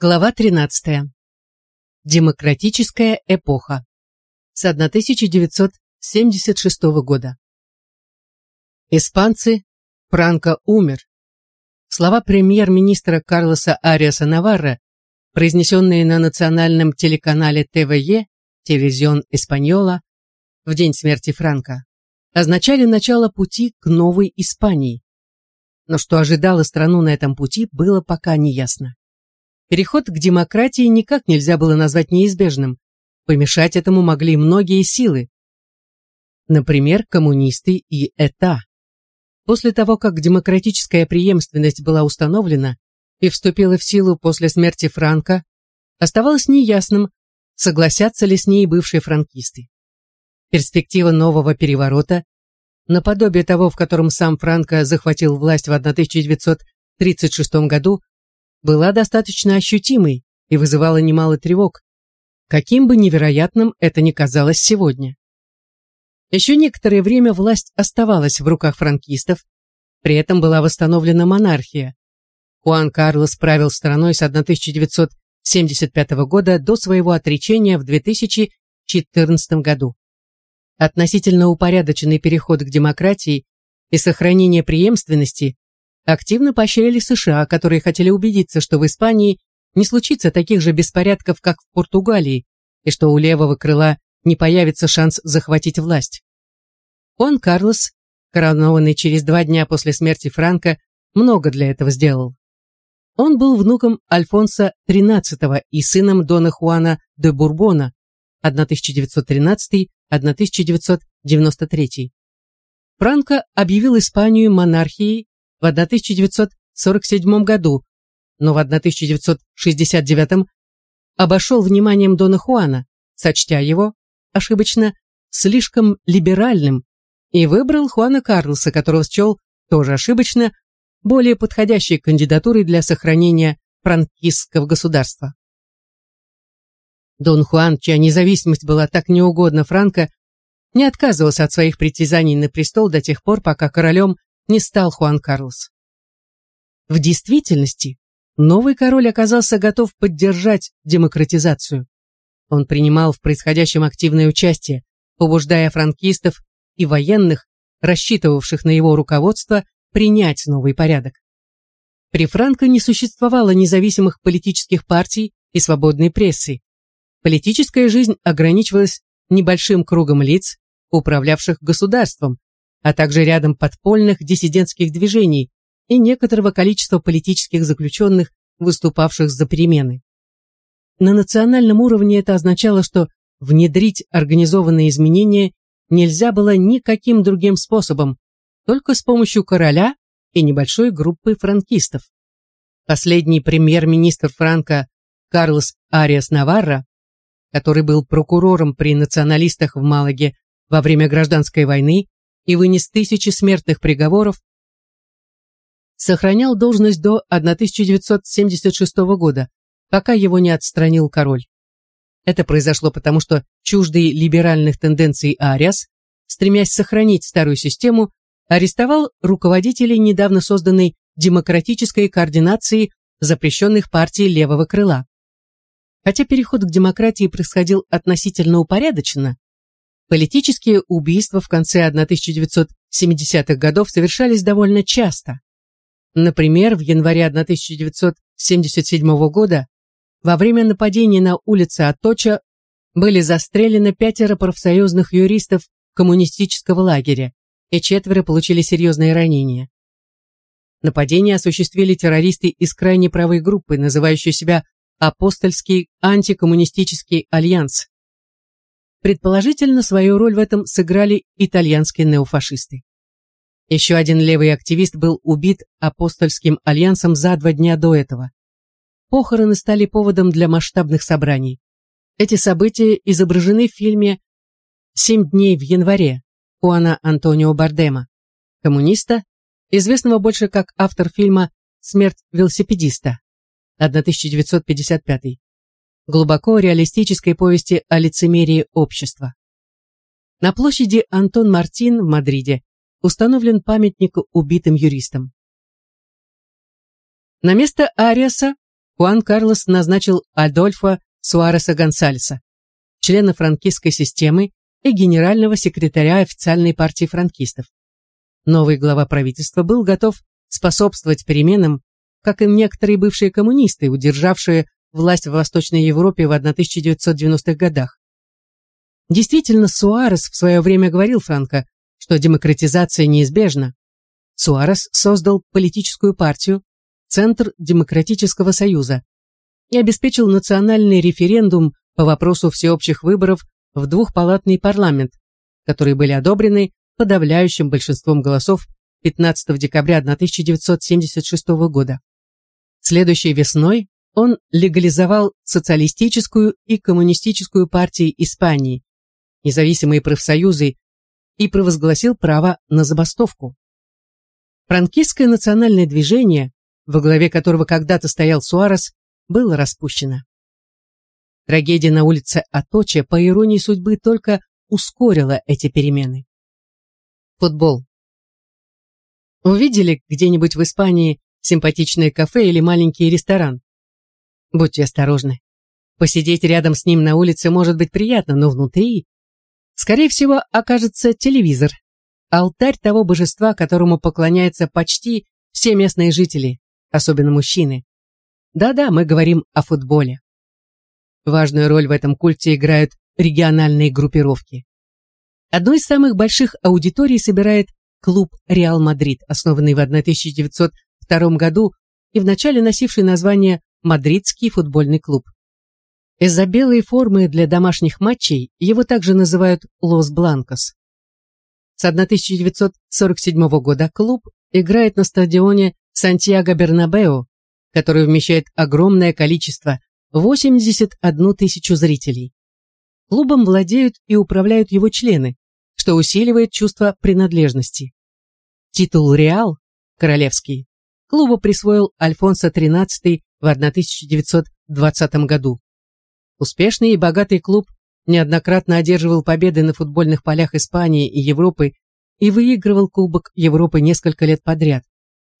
Глава 13. Демократическая эпоха. С 1976 года. Испанцы, Франко умер. Слова премьер-министра Карлоса Ариаса Наварра, произнесенные на национальном телеканале ТВЕ, Телевизион Испаньола, в день смерти Франка, означали начало пути к новой Испании. Но что ожидало страну на этом пути, было пока неясно. Переход к демократии никак нельзя было назвать неизбежным. Помешать этому могли многие силы. Например, коммунисты и ЭТА. После того, как демократическая преемственность была установлена и вступила в силу после смерти Франка, оставалось неясным, согласятся ли с ней бывшие франкисты. Перспектива нового переворота, наподобие того, в котором сам Франко захватил власть в 1936 году, была достаточно ощутимой и вызывала немало тревог, каким бы невероятным это ни казалось сегодня. Еще некоторое время власть оставалась в руках франкистов, при этом была восстановлена монархия. Хуан Карлос правил страной с 1975 года до своего отречения в 2014 году. Относительно упорядоченный переход к демократии и сохранение преемственности активно поощряли США, которые хотели убедиться, что в Испании не случится таких же беспорядков, как в Португалии, и что у левого крыла не появится шанс захватить власть. Он, Карлос, коронованный через два дня после смерти Франка, много для этого сделал. Он был внуком Альфонса XIII и сыном Дона Хуана де Бурбона 1913-1993. Франко объявил Испанию монархией в 1947 году, но в 1969 обошел вниманием Дона Хуана, сочтя его, ошибочно, слишком либеральным, и выбрал Хуана Карлоса, которого счел, тоже ошибочно, более подходящей кандидатурой для сохранения франкистского государства. Дон Хуан, чья независимость была так неугодна Франко, не отказывался от своих притязаний на престол до тех пор, пока королем не стал Хуан Карлос. В действительности, новый король оказался готов поддержать демократизацию. Он принимал в происходящем активное участие, побуждая франкистов и военных, рассчитывавших на его руководство, принять новый порядок. При Франко не существовало независимых политических партий и свободной прессы. Политическая жизнь ограничивалась небольшим кругом лиц, управлявших государством, а также рядом подпольных диссидентских движений и некоторого количества политических заключенных, выступавших за перемены. На национальном уровне это означало, что внедрить организованные изменения нельзя было никаким другим способом, только с помощью короля и небольшой группы франкистов. Последний премьер-министр Франка Карлос Ариас Наварра, который был прокурором при националистах в Малаге во время гражданской войны и вынес тысячи смертных приговоров, сохранял должность до 1976 года, пока его не отстранил король. Это произошло потому, что чуждый либеральных тенденций Ариас, стремясь сохранить старую систему, арестовал руководителей недавно созданной демократической координации запрещенных партий левого крыла. Хотя переход к демократии происходил относительно упорядоченно, Политические убийства в конце 1970-х годов совершались довольно часто. Например, в январе 1977 года во время нападения на улице Аточа были застрелены пятеро профсоюзных юристов коммунистического лагеря, и четверо получили серьезные ранения. Нападение осуществили террористы из крайне правой группы, называющей себя Апостольский антикоммунистический альянс. Предположительно, свою роль в этом сыграли итальянские неофашисты. Еще один левый активист был убит апостольским альянсом за два дня до этого. Похороны стали поводом для масштабных собраний. Эти события изображены в фильме «Семь дней в январе» Хуана Антонио Бардема, коммуниста, известного больше как автор фильма «Смерть велосипедиста» 1955 глубоко реалистической повести о лицемерии общества. На площади Антон Мартин в Мадриде установлен памятник убитым юристам. На место Ариаса Хуан Карлос назначил Адольфа Суареса Гонсальеса, члена франкистской системы и генерального секретаря официальной партии франкистов. Новый глава правительства был готов способствовать переменам, как и некоторые бывшие коммунисты, удержавшие власть в Восточной Европе в 1990-х годах. Действительно, Суарес в свое время говорил Франко, что демократизация неизбежна. Суарес создал политическую партию Центр Демократического Союза и обеспечил национальный референдум по вопросу всеобщих выборов в двухпалатный парламент, которые были одобрены подавляющим большинством голосов 15 декабря 1976 года. Следующей весной он легализовал социалистическую и коммунистическую партии Испании, независимые профсоюзы и провозгласил право на забастовку. Франкистское национальное движение, во главе которого когда-то стоял Суарес, было распущено. Трагедия на улице Аточа, по иронии судьбы, только ускорила эти перемены. Футбол. Увидели где-нибудь в Испании симпатичное кафе или маленький ресторан? Будьте осторожны. Посидеть рядом с ним на улице может быть приятно, но внутри, скорее всего, окажется телевизор, алтарь того божества, которому поклоняются почти все местные жители, особенно мужчины. Да-да, мы говорим о футболе. Важную роль в этом культе играют региональные группировки. Одну из самых больших аудиторий собирает клуб «Реал Мадрид», основанный в 1902 году и вначале носивший название «Мадридский футбольный клуб». Из-за белой формы для домашних матчей его также называют «Лос Бланкос». С 1947 года клуб играет на стадионе Сантьяго Бернабео, который вмещает огромное количество 81 тысячу зрителей. Клубом владеют и управляют его члены, что усиливает чувство принадлежности. Титул «Реал» королевский клубу присвоил Альфонсо XIII в 1920 году. Успешный и богатый клуб неоднократно одерживал победы на футбольных полях Испании и Европы и выигрывал Кубок Европы несколько лет подряд,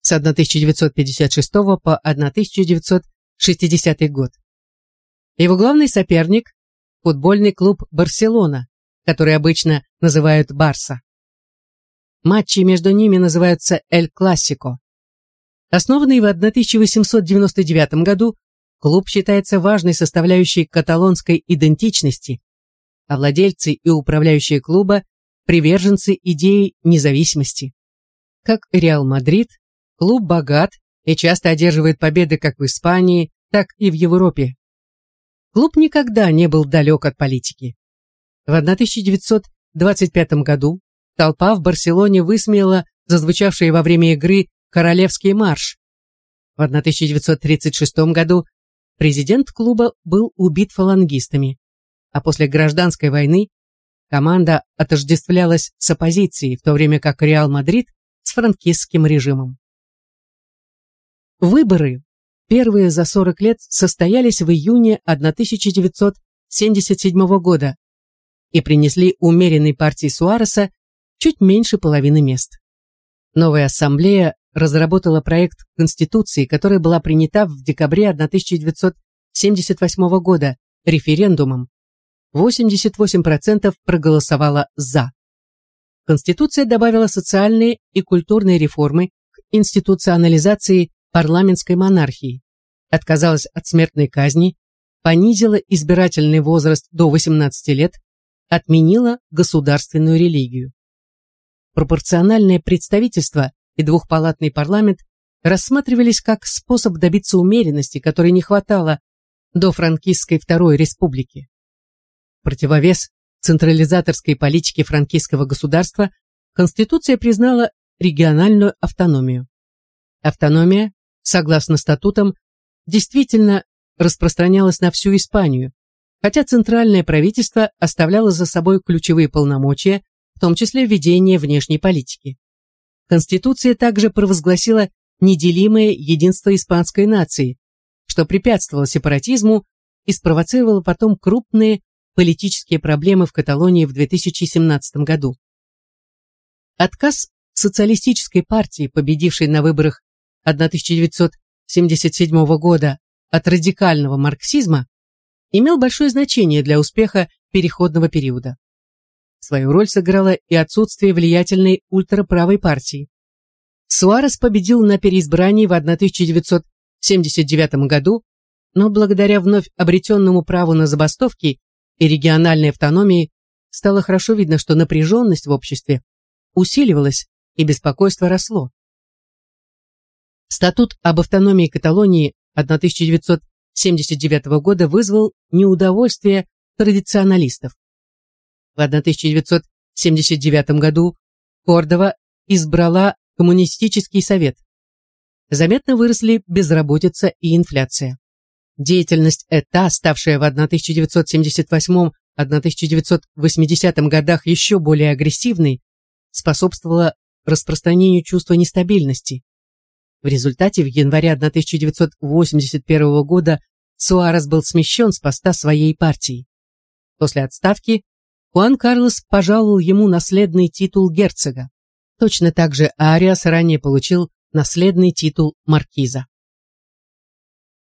с 1956 по 1960 год. Его главный соперник – футбольный клуб «Барселона», который обычно называют «Барса». Матчи между ними называются «Эль Классико». Основанный в 1899 году, клуб считается важной составляющей каталонской идентичности, а владельцы и управляющие клуба – приверженцы идеи независимости. Как Реал Мадрид, клуб богат и часто одерживает победы как в Испании, так и в Европе. Клуб никогда не был далек от политики. В 1925 году толпа в Барселоне высмеяла зазвучавший во время игры «Королевский марш». В 1936 году президент клуба был убит фалангистами а после гражданской войны команда отождествлялась с оппозицией, в то время как Реал Мадрид с франкистским режимом. Выборы, первые за 40 лет, состоялись в июне 1977 года и принесли умеренной партии Суареса чуть меньше половины мест. Новая ассамблея разработала проект Конституции, которая была принята в декабре 1978 года референдумом, 88% проголосовало «за». Конституция добавила социальные и культурные реформы к институционализации парламентской монархии, отказалась от смертной казни, понизила избирательный возраст до 18 лет, отменила государственную религию. Пропорциональное представительство и двухпалатный парламент рассматривались как способ добиться умеренности, которой не хватало до франкистской Второй Республики противовес централизаторской политике франкийского государства, Конституция признала региональную автономию. Автономия, согласно статутам, действительно распространялась на всю Испанию, хотя центральное правительство оставляло за собой ключевые полномочия, в том числе ведение внешней политики. Конституция также провозгласила неделимое единство испанской нации, что препятствовало сепаратизму и спровоцировало потом крупные политические проблемы в Каталонии в 2017 году. Отказ социалистической партии, победившей на выборах 1977 года от радикального марксизма, имел большое значение для успеха переходного периода. Свою роль сыграло и отсутствие влиятельной ультраправой партии. Суарес победил на переизбрании в 1979 году, но благодаря вновь обретенному праву на забастовки и региональной автономии стало хорошо видно, что напряженность в обществе усиливалась и беспокойство росло. Статут об автономии Каталонии 1979 года вызвал неудовольствие традиционалистов. В 1979 году Кордова избрала коммунистический совет. Заметно выросли безработица и инфляция. Деятельность ЭТА, ставшая в 1978-1980 годах еще более агрессивной, способствовала распространению чувства нестабильности. В результате в январе 1981 года Суарес был смещен с поста своей партии. После отставки Хуан Карлос пожаловал ему наследный титул герцога. Точно так же Ариас ранее получил наследный титул маркиза.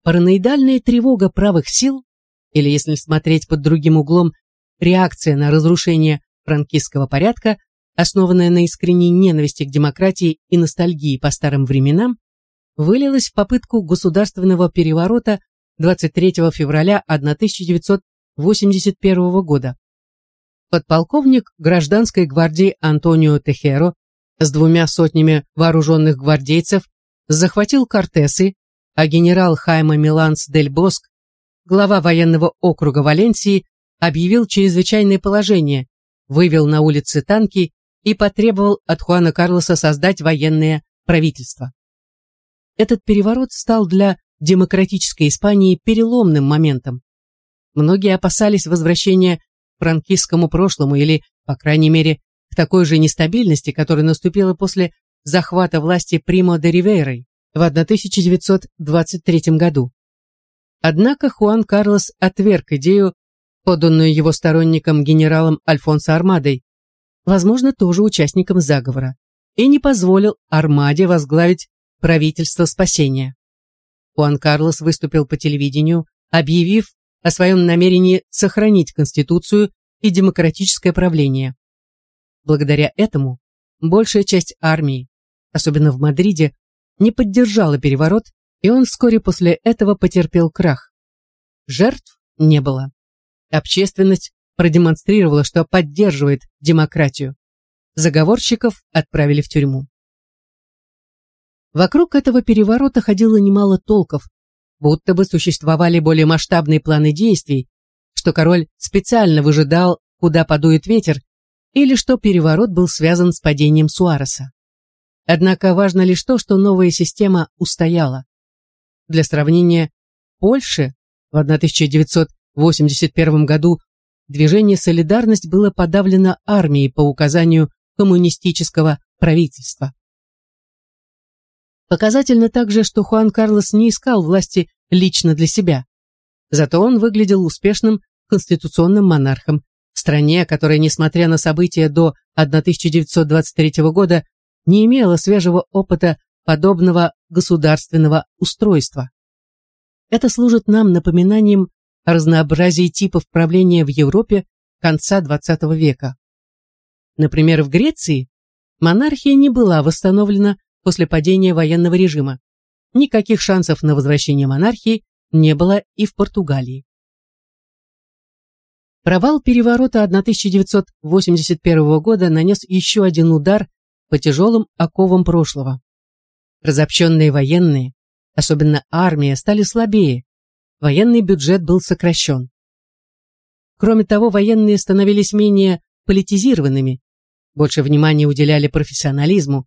Параноидальная тревога правых сил, или, если смотреть под другим углом, реакция на разрушение франкистского порядка, основанная на искренней ненависти к демократии и ностальгии по старым временам, вылилась в попытку государственного переворота 23 февраля 1981 года. Подполковник гражданской гвардии Антонио Техеро с двумя сотнями вооруженных гвардейцев захватил Кортесы, а генерал Хайма Миланс дель Боск, глава военного округа Валенсии, объявил чрезвычайное положение, вывел на улицы танки и потребовал от Хуана Карлоса создать военное правительство. Этот переворот стал для демократической Испании переломным моментом. Многие опасались возвращения франкистскому прошлому или, по крайней мере, к такой же нестабильности, которая наступила после захвата власти Примо де Ривейрой в 1923 году. Однако Хуан Карлос отверг идею, поданную его сторонником генералом Альфонсо Армадой, возможно, тоже участником заговора, и не позволил Армаде возглавить правительство спасения. Хуан Карлос выступил по телевидению, объявив о своем намерении сохранить Конституцию и демократическое правление. Благодаря этому большая часть армии, особенно в Мадриде, не поддержала переворот, и он вскоре после этого потерпел крах. Жертв не было. Общественность продемонстрировала, что поддерживает демократию. Заговорщиков отправили в тюрьму. Вокруг этого переворота ходило немало толков, будто бы существовали более масштабные планы действий, что король специально выжидал, куда подует ветер, или что переворот был связан с падением Суареса. Однако важно лишь то, что новая система устояла. Для сравнения, Польше в 1981 году движение «Солидарность» было подавлено армией по указанию коммунистического правительства. Показательно также, что Хуан Карлос не искал власти лично для себя. Зато он выглядел успешным конституционным монархом в стране, которая, несмотря на события до 1923 года, не имела свежего опыта подобного государственного устройства. Это служит нам напоминанием о разнообразии типов правления в Европе конца XX века. Например, в Греции монархия не была восстановлена после падения военного режима. Никаких шансов на возвращение монархии не было и в Португалии. Провал переворота 1981 года нанес еще один удар по тяжелым оковам прошлого. Разобщенные военные, особенно армия, стали слабее, военный бюджет был сокращен. Кроме того, военные становились менее политизированными, больше внимания уделяли профессионализму,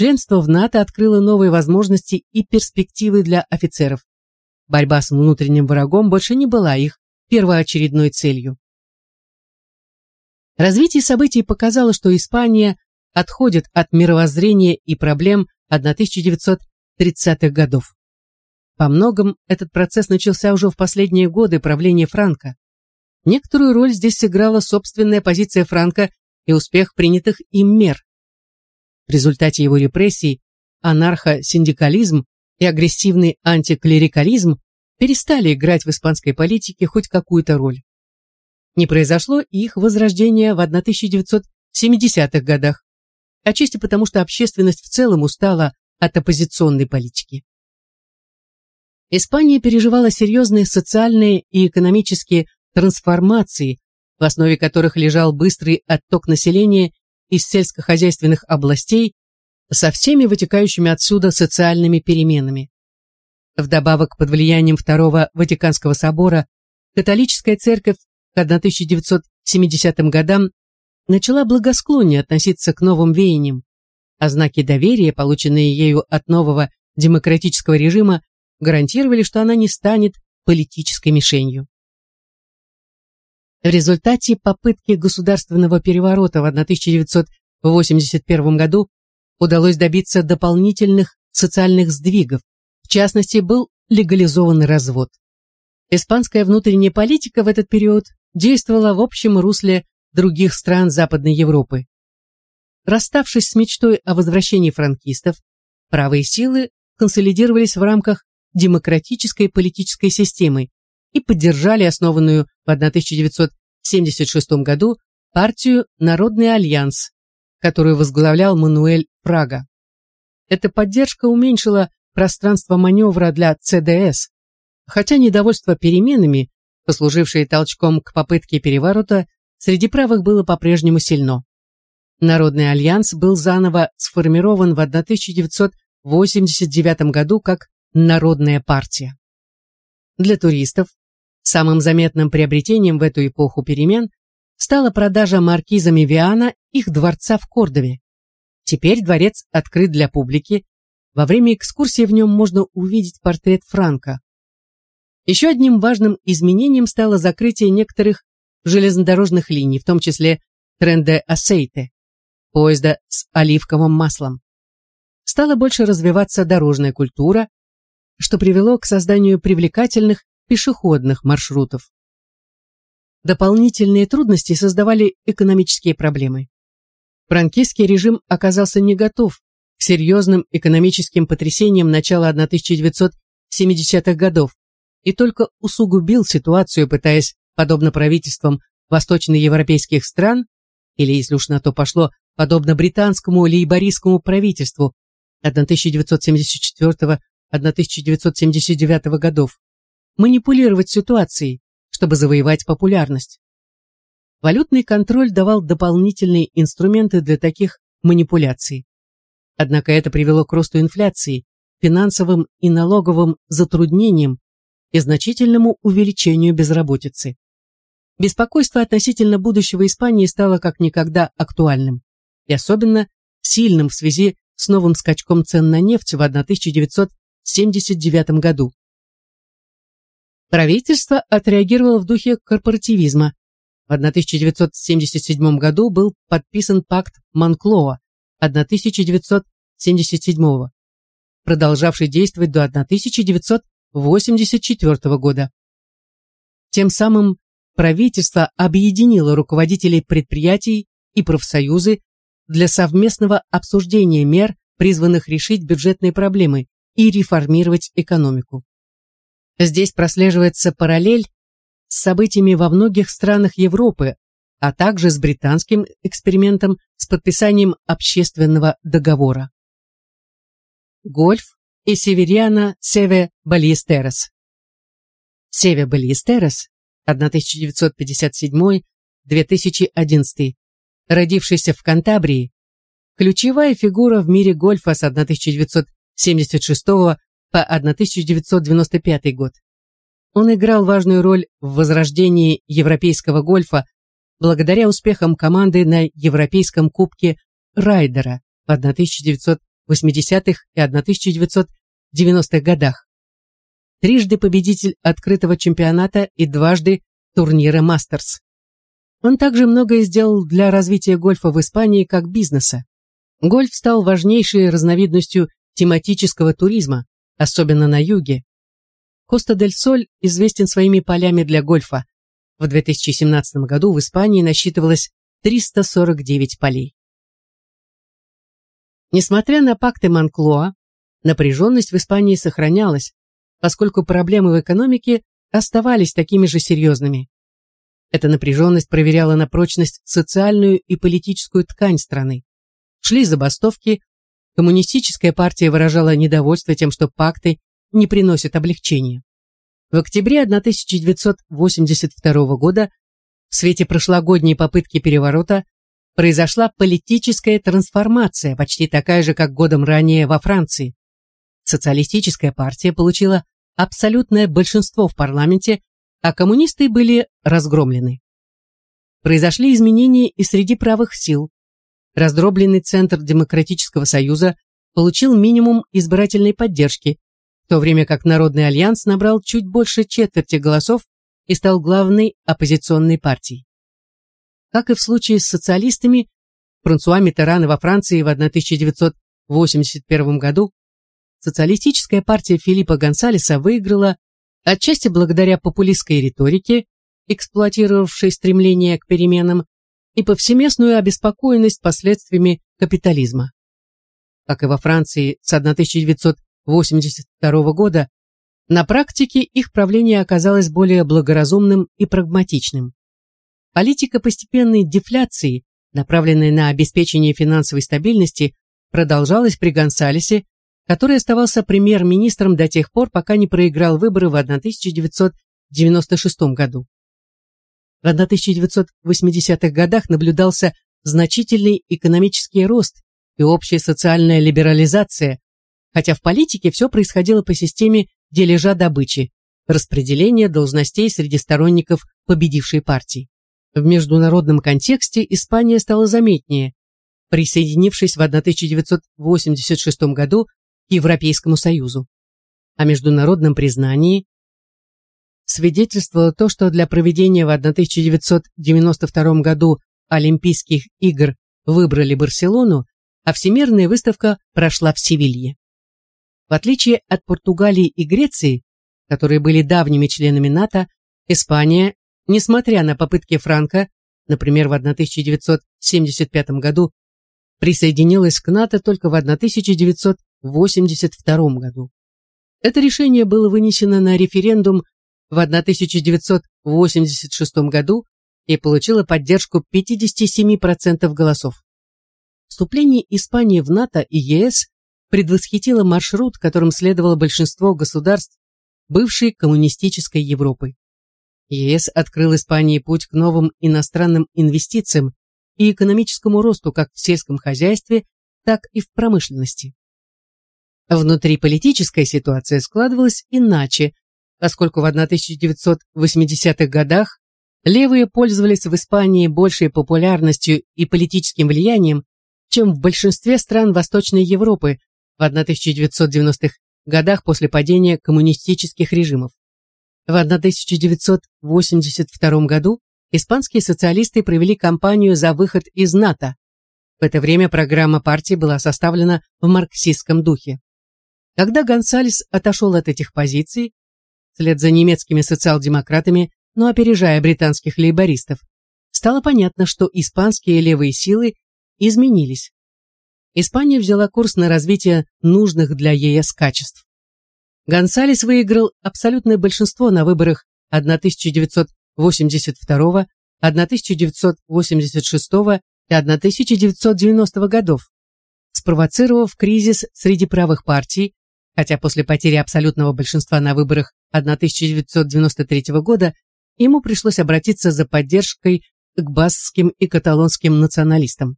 Членство в НАТО открыло новые возможности и перспективы для офицеров. Борьба с внутренним врагом больше не была их первоочередной целью. Развитие событий показало, что Испания отходит от мировоззрения и проблем 1930-х годов. По многом этот процесс начался уже в последние годы правления Франка. Некоторую роль здесь сыграла собственная позиция Франка и успех принятых им мер. В результате его репрессий анархо-синдикализм и агрессивный антиклерикализм перестали играть в испанской политике хоть какую-то роль. Не произошло и их возрождение в 1970-х годах, отчасти потому, что общественность в целом устала от оппозиционной политики. Испания переживала серьезные социальные и экономические трансформации, в основе которых лежал быстрый отток населения из сельскохозяйственных областей со всеми вытекающими отсюда социальными переменами. Вдобавок, под влиянием Второго Ватиканского собора, католическая церковь к 1970 годам начала благосклоннее относиться к новым веяниям, а знаки доверия, полученные ею от нового демократического режима, гарантировали, что она не станет политической мишенью. В результате попытки государственного переворота в 1981 году удалось добиться дополнительных социальных сдвигов, в частности, был легализован развод. Испанская внутренняя политика в этот период действовала в общем русле других стран Западной Европы. Расставшись с мечтой о возвращении франкистов, правые силы консолидировались в рамках демократической политической системы и поддержали основанную в 1976 году партию «Народный альянс», которую возглавлял Мануэль Прага. Эта поддержка уменьшила пространство маневра для ЦДС, хотя недовольство переменами, послужившие толчком к попытке переворота, среди правых было по-прежнему сильно. Народный альянс был заново сформирован в 1989 году как Народная партия. Для туристов самым заметным приобретением в эту эпоху перемен стала продажа маркизами Виана их дворца в Кордове. Теперь дворец открыт для публики. Во время экскурсии в нем можно увидеть портрет Франка. Еще одним важным изменением стало закрытие некоторых железнодорожных линий, в том числе Тренде Асейте, поезда с оливковым маслом. Стала больше развиваться дорожная культура, что привело к созданию привлекательных пешеходных маршрутов. Дополнительные трудности создавали экономические проблемы. Франкистский режим оказался не готов к серьезным экономическим потрясениям начала 1970-х годов и только усугубил ситуацию, пытаясь, подобно правительствам восточноевропейских стран, или, если уж на то пошло, подобно британскому лейбористскому правительству 1974-1979 годов, манипулировать ситуацией, чтобы завоевать популярность. Валютный контроль давал дополнительные инструменты для таких манипуляций. Однако это привело к росту инфляции, финансовым и налоговым затруднениям и значительному увеличению безработицы. Беспокойство относительно будущего Испании стало как никогда актуальным, и особенно сильным в связи с новым скачком цен на нефть в 1979 году. Правительство отреагировало в духе корпоративизма. В 1977 году был подписан пакт Монклоа 1977, продолжавший действовать до 1984 года. Тем самым правительство объединило руководителей предприятий и профсоюзы для совместного обсуждения мер, призванных решить бюджетные проблемы и реформировать экономику. Здесь прослеживается параллель с событиями во многих странах Европы, а также с британским экспериментом с подписанием общественного договора. Гольф и Севериана Севе Балиестерес. Севе Балиестерес 1957-2011 родившийся в Кантабрии, ключевая фигура в мире гольфа с 1976 по 1995 год. Он играл важную роль в возрождении европейского гольфа благодаря успехам команды на Европейском кубке Райдера в 1980-х и 1990-х годах. Трижды победитель открытого чемпионата и дважды турнира Мастерс. Он также многое сделал для развития гольфа в Испании как бизнеса. Гольф стал важнейшей разновидностью тематического туризма, особенно на юге. Коста-дель-Соль известен своими полями для гольфа. В 2017 году в Испании насчитывалось 349 полей. Несмотря на пакты Монклоа, Напряженность в Испании сохранялась, поскольку проблемы в экономике оставались такими же серьезными. Эта напряженность проверяла на прочность социальную и политическую ткань страны. Шли забастовки, коммунистическая партия выражала недовольство тем, что пакты не приносят облегчения. В октябре 1982 года в свете прошлогодней попытки переворота произошла политическая трансформация, почти такая же, как годом ранее во Франции. Социалистическая партия получила абсолютное большинство в парламенте, а коммунисты были разгромлены. Произошли изменения и среди правых сил. Раздробленный Центр Демократического Союза получил минимум избирательной поддержки, в то время как Народный альянс набрал чуть больше четверти голосов и стал главной оппозиционной партией. Как и в случае с социалистами, Франсуа Миттерана во Франции в 1981 году социалистическая партия Филиппа Гонсалеса выиграла отчасти благодаря популистской риторике, эксплуатировавшей стремление к переменам, и повсеместную обеспокоенность последствиями капитализма. Как и во Франции с 1982 года, на практике их правление оказалось более благоразумным и прагматичным. Политика постепенной дефляции, направленная на обеспечение финансовой стабильности, продолжалась при Гонсалесе который оставался премьер-министром до тех пор, пока не проиграл выборы в 1996 году. В 1980-х годах наблюдался значительный экономический рост и общая социальная либерализация, хотя в политике все происходило по системе дележа добычи, распределения должностей среди сторонников победившей партии. В международном контексте Испания стала заметнее, присоединившись в 1986 году Европейскому Союзу. О международном признании свидетельствовало то, что для проведения в 1992 году Олимпийских игр выбрали Барселону, а Всемирная выставка прошла в Севилье. В отличие от Португалии и Греции, которые были давними членами НАТО, Испания, несмотря на попытки Франка, например, в 1975 году, присоединилась к НАТО только в 1900 в 1982 году. Это решение было вынесено на референдум в 1986 году и получило поддержку 57% голосов. Вступление Испании в НАТО и ЕС предвосхитило маршрут, которым следовало большинство государств бывшей коммунистической Европы. ЕС открыл Испании путь к новым иностранным инвестициям и экономическому росту как в сельском хозяйстве, так и в промышленности. Внутриполитическая ситуация складывалась иначе, поскольку в 1980-х годах левые пользовались в Испании большей популярностью и политическим влиянием, чем в большинстве стран Восточной Европы в 1990-х годах после падения коммунистических режимов. В 1982 году испанские социалисты провели кампанию за выход из НАТО. В это время программа партии была составлена в марксистском духе. Когда Гонсалес отошел от этих позиций, вслед за немецкими социал-демократами, но опережая британских лейбористов, стало понятно, что испанские левые силы изменились. Испания взяла курс на развитие нужных для ЕС качеств. Гонсалес выиграл абсолютное большинство на выборах 1982, 1986 и 1990 годов, спровоцировав кризис среди правых партий, хотя после потери абсолютного большинства на выборах 1993 года ему пришлось обратиться за поддержкой к баскским и каталонским националистам.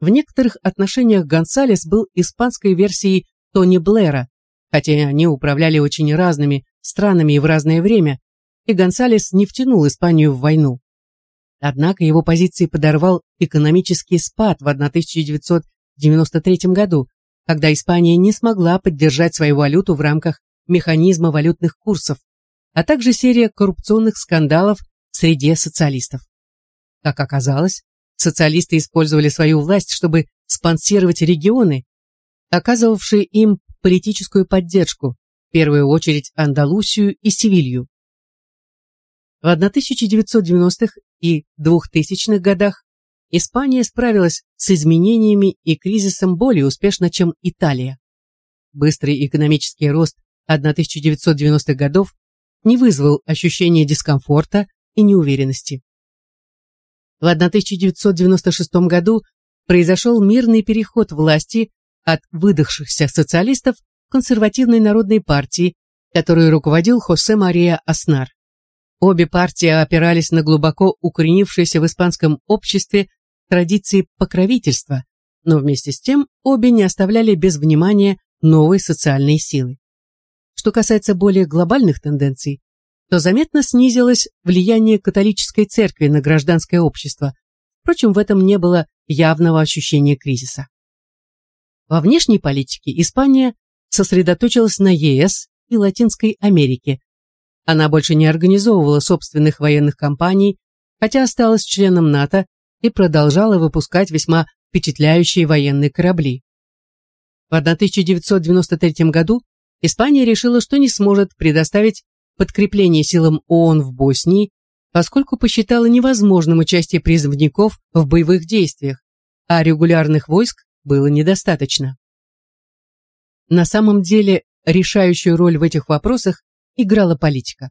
В некоторых отношениях Гонсалес был испанской версией Тони Блэра, хотя они управляли очень разными странами и в разное время, и Гонсалес не втянул Испанию в войну. Однако его позиции подорвал экономический спад в 1993 году, когда Испания не смогла поддержать свою валюту в рамках механизма валютных курсов, а также серия коррупционных скандалов среди социалистов. Как оказалось, социалисты использовали свою власть, чтобы спонсировать регионы, оказывавшие им политическую поддержку, в первую очередь Андалусию и Севилью. В 1990-х и 2000-х годах Испания справилась с изменениями и кризисом более успешно, чем Италия. быстрый экономический рост 1990-х годов не вызвал ощущения дискомфорта и неуверенности. В 1996 году произошел мирный переход власти от выдохшихся социалистов к консервативной народной партии, которую руководил Хосе Мария Аснар. Обе партии опирались на глубоко укоренившиеся в испанском обществе традиции покровительства, но вместе с тем обе не оставляли без внимания новой социальной силы. Что касается более глобальных тенденций, то заметно снизилось влияние католической церкви на гражданское общество. Впрочем, в этом не было явного ощущения кризиса. Во внешней политике Испания сосредоточилась на ЕС и Латинской Америке. Она больше не организовывала собственных военных кампаний, хотя осталась членом НАТО и продолжала выпускать весьма впечатляющие военные корабли. В 1993 году Испания решила, что не сможет предоставить подкрепление силам ООН в Боснии, поскольку посчитала невозможным участие призывников в боевых действиях, а регулярных войск было недостаточно. На самом деле решающую роль в этих вопросах играла политика.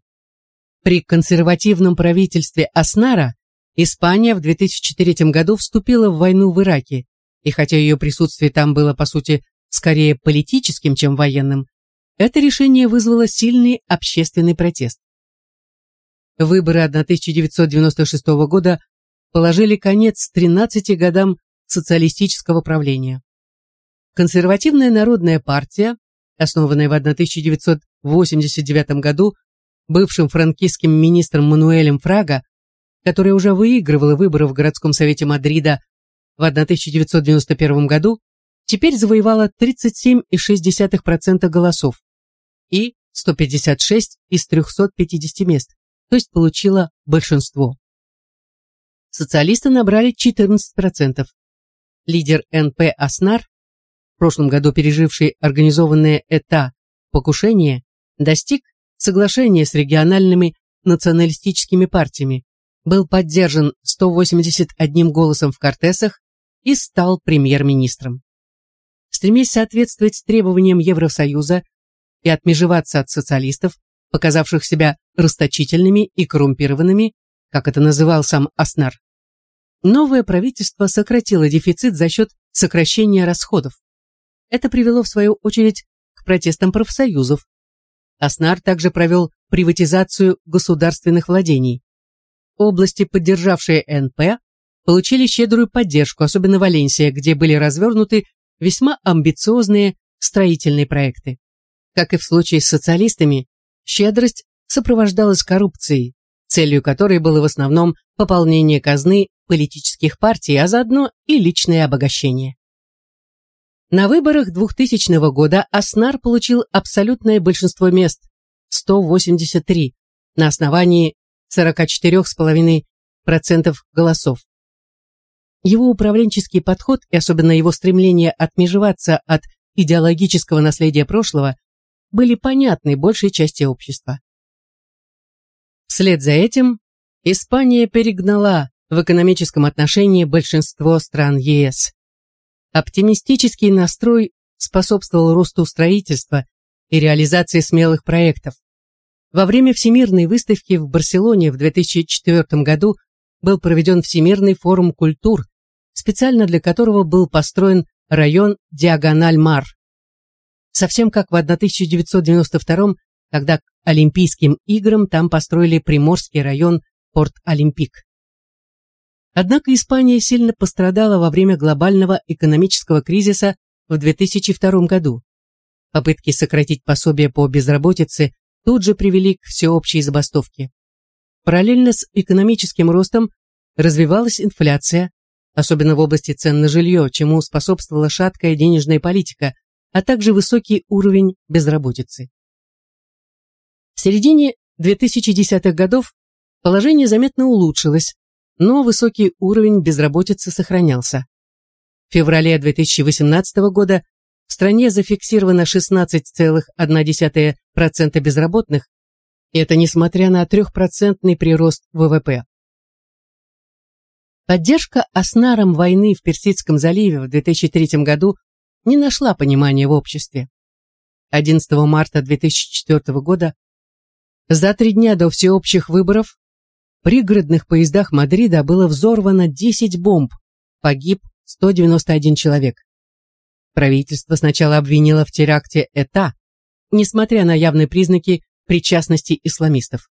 При консервативном правительстве Аснара Испания в 2003 году вступила в войну в Ираке, и хотя ее присутствие там было, по сути, скорее политическим, чем военным, это решение вызвало сильный общественный протест. Выборы 1996 года положили конец 13 годам социалистического правления. Консервативная народная партия, основанная в 1989 году бывшим франкистским министром Мануэлем Фрага, которая уже выигрывала выборы в городском совете Мадрида в 1991 году, теперь завоевала 37,6% голосов и 156 из 350 мест, то есть получила большинство. Социалисты набрали 14%. Лидер НП Аснар, в прошлом году переживший организованное ЭТА покушение, достиг соглашения с региональными националистическими партиями, был поддержан 181 голосом в Кортесах и стал премьер-министром. Стремясь соответствовать требованиям Евросоюза и отмежеваться от социалистов, показавших себя расточительными и коррумпированными, как это называл сам Аснар, новое правительство сократило дефицит за счет сокращения расходов. Это привело, в свою очередь, к протестам профсоюзов. Аснар также провел приватизацию государственных владений. Области, поддержавшие НП, получили щедрую поддержку, особенно Валенсия, где были развернуты весьма амбициозные строительные проекты. Как и в случае с социалистами, щедрость сопровождалась коррупцией, целью которой было в основном пополнение казны политических партий, а заодно и личное обогащение. На выборах 2000 года Аснар получил абсолютное большинство мест – 183, на основании 44,5% голосов. Его управленческий подход и особенно его стремление отмежеваться от идеологического наследия прошлого были понятны большей части общества. Вслед за этим Испания перегнала в экономическом отношении большинство стран ЕС. Оптимистический настрой способствовал росту строительства и реализации смелых проектов. Во время Всемирной выставки в Барселоне в 2004 году был проведен Всемирный форум культур, специально для которого был построен район Диагональ-Мар. Совсем как в 1992 когда к Олимпийским играм там построили Приморский район Порт-Олимпик. Однако Испания сильно пострадала во время глобального экономического кризиса в 2002 году. Попытки сократить пособие по безработице тут же привели к всеобщей забастовке. Параллельно с экономическим ростом развивалась инфляция, особенно в области цен на жилье, чему способствовала шаткая денежная политика, а также высокий уровень безработицы. В середине 2010-х годов положение заметно улучшилось, но высокий уровень безработицы сохранялся. В феврале 2018 года в стране зафиксировано 16,1% безработных, и это несмотря на трехпроцентный прирост ВВП. Поддержка Аснаром войны в Персидском заливе в 2003 году не нашла понимания в обществе. 11 марта 2004 года, за три дня до всеобщих выборов в пригородных поездах Мадрида было взорвано 10 бомб, погиб 191 человек. Правительство сначала обвинило в теракте ЭТА, несмотря на явные признаки причастности исламистов.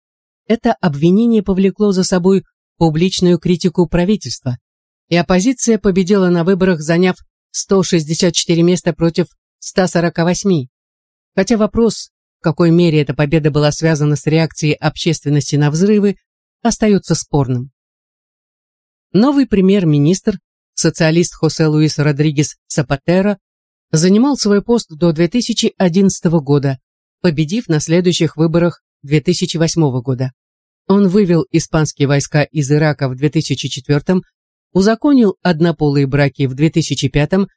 Это обвинение повлекло за собой публичную критику правительства, и оппозиция победила на выборах, заняв 164 места против 148. Хотя вопрос, в какой мере эта победа была связана с реакцией общественности на взрывы, остается спорным. Новый премьер-министр, социалист Хосе Луис Родригес Сапатера, занимал свой пост до 2011 года, победив на следующих выборах 2008 года. Он вывел испанские войска из Ирака в 2004 узаконил однополые браки в 2005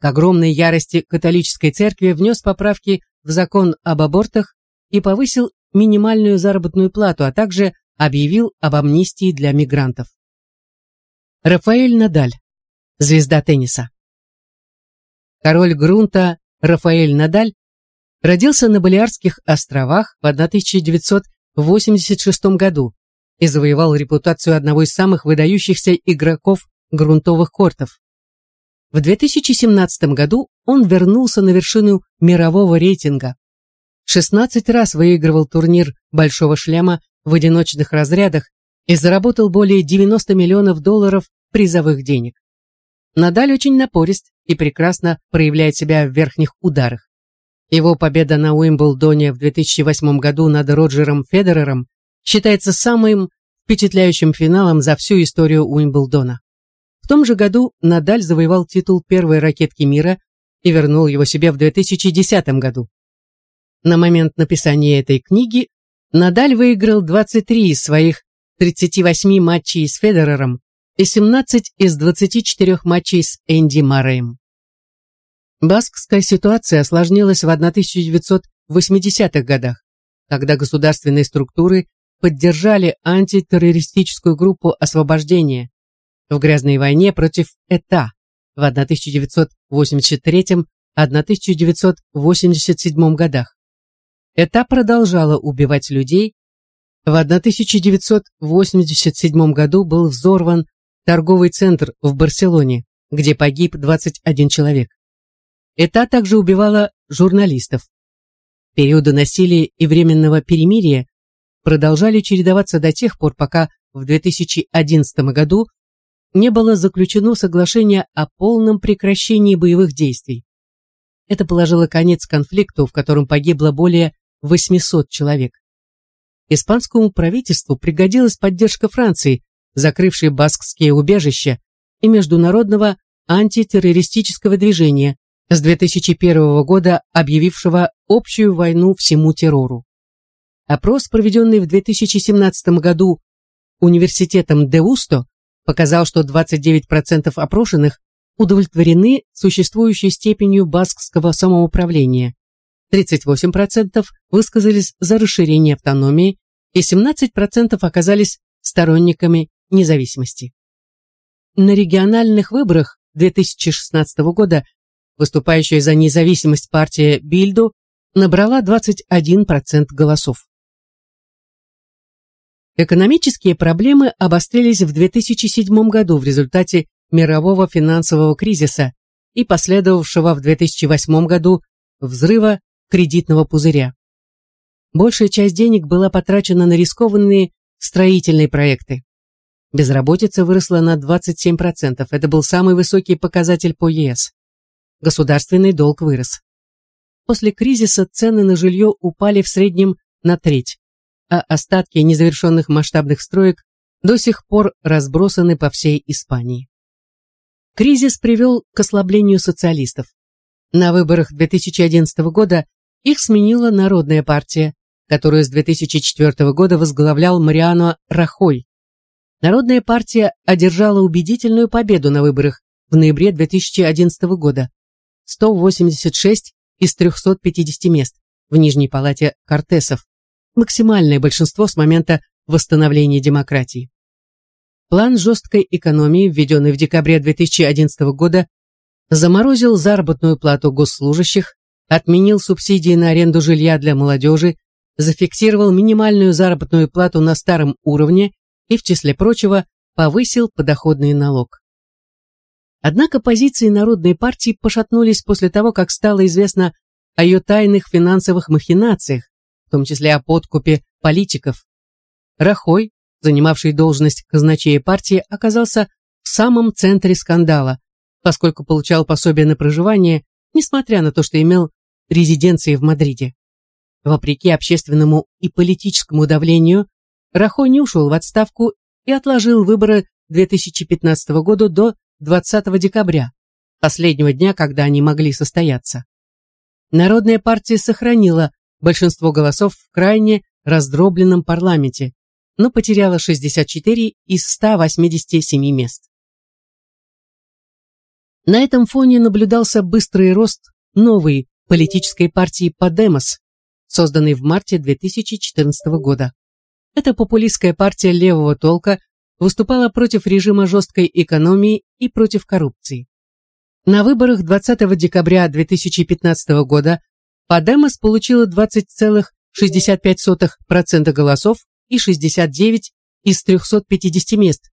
к огромной ярости католической церкви внес поправки в закон об абортах и повысил минимальную заработную плату, а также объявил об амнистии для мигрантов. Рафаэль Надаль, звезда тенниса. Король грунта Рафаэль Надаль родился на Балиарских островах в 1986 году и завоевал репутацию одного из самых выдающихся игроков грунтовых кортов. В 2017 году он вернулся на вершину мирового рейтинга. 16 раз выигрывал турнир «Большого шлема» в одиночных разрядах и заработал более 90 миллионов долларов призовых денег. Надаль очень напорист и прекрасно проявляет себя в верхних ударах. Его победа на Уимблдоне в 2008 году над Роджером Федерером считается самым впечатляющим финалом за всю историю Уимблдона. В том же году Надаль завоевал титул первой ракетки мира и вернул его себе в 2010 году. На момент написания этой книги Надаль выиграл 23 из своих 38 матчей с Федерером и 17 из 24 матчей с Энди Марреем. Баскская ситуация осложнилась в 1980-х годах, когда государственные структуры поддержали антитеррористическую группу освобождения, в грязной войне против ЭТА в 1983-1987 годах. ЭТА продолжала убивать людей. В 1987 году был взорван торговый центр в Барселоне, где погиб 21 человек. ЭТА также убивала журналистов. Периоды насилия и временного перемирия продолжали чередоваться до тех пор, пока в 2011 году не было заключено соглашение о полном прекращении боевых действий. Это положило конец конфликту, в котором погибло более 800 человек. Испанскому правительству пригодилась поддержка Франции, закрывшей баскские убежища, и международного антитеррористического движения, с 2001 года объявившего общую войну всему террору. Опрос, проведенный в 2017 году университетом Деусто, показал, что 29% опрошенных удовлетворены существующей степенью баскского самоуправления, 38% высказались за расширение автономии и 17% оказались сторонниками независимости. На региональных выборах 2016 года выступающая за независимость партия Бильду набрала 21% голосов. Экономические проблемы обострились в 2007 году в результате мирового финансового кризиса и последовавшего в 2008 году взрыва кредитного пузыря. Большая часть денег была потрачена на рискованные строительные проекты. Безработица выросла на 27%, это был самый высокий показатель по ЕС. Государственный долг вырос. После кризиса цены на жилье упали в среднем на треть а остатки незавершенных масштабных строек до сих пор разбросаны по всей Испании. Кризис привел к ослаблению социалистов. На выборах 2011 года их сменила Народная партия, которую с 2004 года возглавлял Мариано Рахой. Народная партия одержала убедительную победу на выборах в ноябре 2011 года. 186 из 350 мест в Нижней палате Кортесов, максимальное большинство с момента восстановления демократии. План жесткой экономии, введенный в декабре 2011 года, заморозил заработную плату госслужащих, отменил субсидии на аренду жилья для молодежи, зафиксировал минимальную заработную плату на старом уровне и, в числе прочего, повысил подоходный налог. Однако позиции Народной партии пошатнулись после того, как стало известно о ее тайных финансовых махинациях, в том числе о подкупе политиков. Рахой, занимавший должность казначея партии, оказался в самом центре скандала, поскольку получал пособие на проживание, несмотря на то, что имел резиденции в Мадриде. Вопреки общественному и политическому давлению, Рахой не ушел в отставку и отложил выборы 2015 года до 20 декабря, последнего дня, когда они могли состояться. Народная партия сохранила большинство голосов в крайне раздробленном парламенте, но потеряла 64 из 187 мест. На этом фоне наблюдался быстрый рост новой политической партии «Подемос», созданной в марте 2014 года. Эта популистская партия левого толка выступала против режима жесткой экономии и против коррупции. На выборах 20 декабря 2015 года Подемос получила 20,65% голосов и 69 из 350 мест.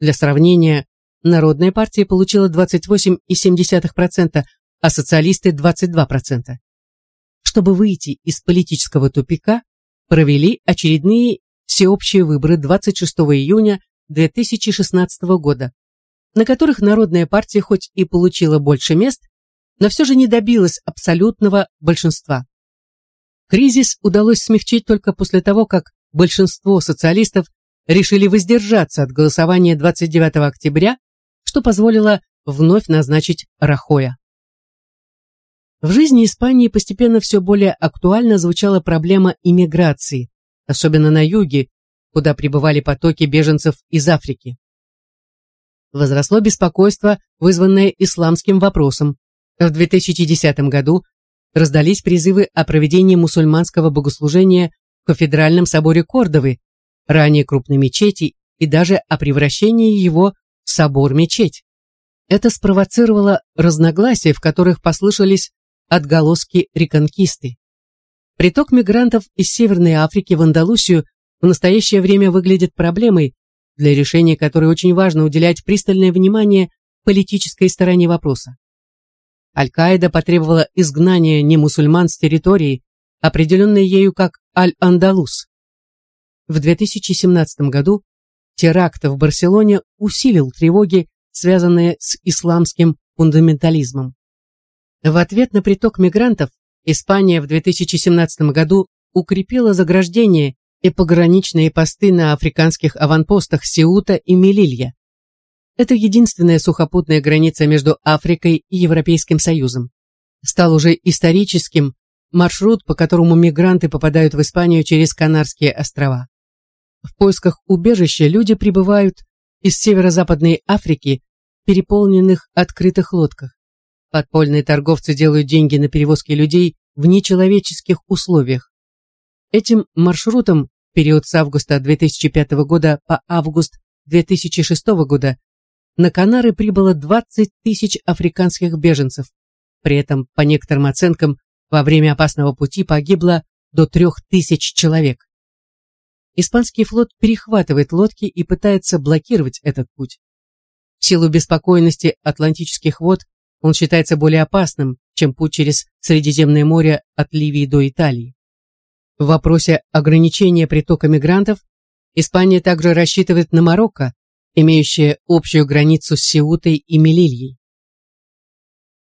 Для сравнения, Народная партия получила 28,7%, а социалисты 22%. Чтобы выйти из политического тупика, провели очередные всеобщие выборы 26 июня 2016 года, на которых Народная партия хоть и получила больше мест, но все же не добилась абсолютного большинства. Кризис удалось смягчить только после того, как большинство социалистов решили воздержаться от голосования 29 октября, что позволило вновь назначить Рахоя. В жизни Испании постепенно все более актуально звучала проблема иммиграции, особенно на юге, куда прибывали потоки беженцев из Африки. Возросло беспокойство, вызванное исламским вопросом. В 2010 году раздались призывы о проведении мусульманского богослужения в кафедральном соборе Кордовы, ранее крупной мечети, и даже о превращении его в собор-мечеть. Это спровоцировало разногласия, в которых послышались отголоски реконкисты. Приток мигрантов из Северной Африки в Андалусию в настоящее время выглядит проблемой, для решения которой очень важно уделять пристальное внимание политической стороне вопроса. Аль-Каида потребовала изгнания немусульман с территории, определенной ею как Аль-Андалус. В 2017 году теракт в Барселоне усилил тревоги, связанные с исламским фундаментализмом. В ответ на приток мигрантов Испания в 2017 году укрепила заграждение и пограничные посты на африканских аванпостах Сеута и Мелилья. Это единственная сухопутная граница между Африкой и Европейским Союзом. Стал уже историческим маршрут, по которому мигранты попадают в Испанию через Канарские острова. В поисках убежища люди прибывают из северо-западной Африки в переполненных открытых лодках. Подпольные торговцы делают деньги на перевозке людей в нечеловеческих условиях. Этим маршрутом в период с августа 2005 года по август 2006 года на Канары прибыло 20 тысяч африканских беженцев. При этом, по некоторым оценкам, во время опасного пути погибло до трех тысяч человек. Испанский флот перехватывает лодки и пытается блокировать этот путь. В силу беспокойности атлантических вод он считается более опасным, чем путь через Средиземное море от Ливии до Италии. В вопросе ограничения притока мигрантов Испания также рассчитывает на Марокко, имеющее общую границу с Сеутой и Мелильей.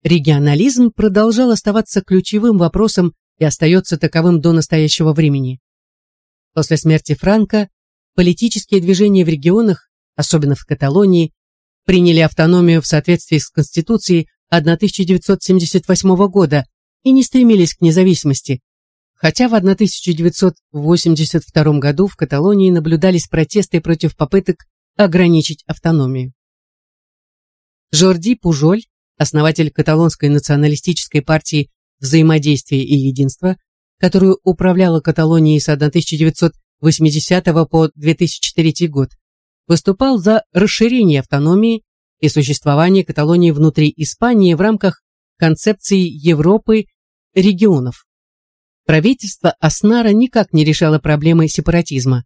Регионализм продолжал оставаться ключевым вопросом и остается таковым до настоящего времени. После смерти Франка политические движения в регионах, особенно в Каталонии, приняли автономию в соответствии с Конституцией 1978 года и не стремились к независимости, хотя в 1982 году в Каталонии наблюдались протесты против попыток ограничить автономию. Жорди Пужоль, основатель каталонской националистической партии «Взаимодействие и единство», которую управляла Каталонией с 1980 по 2003 год, выступал за расширение автономии и существование Каталонии внутри Испании в рамках концепции Европы регионов. Правительство Аснара никак не решало проблемы сепаратизма,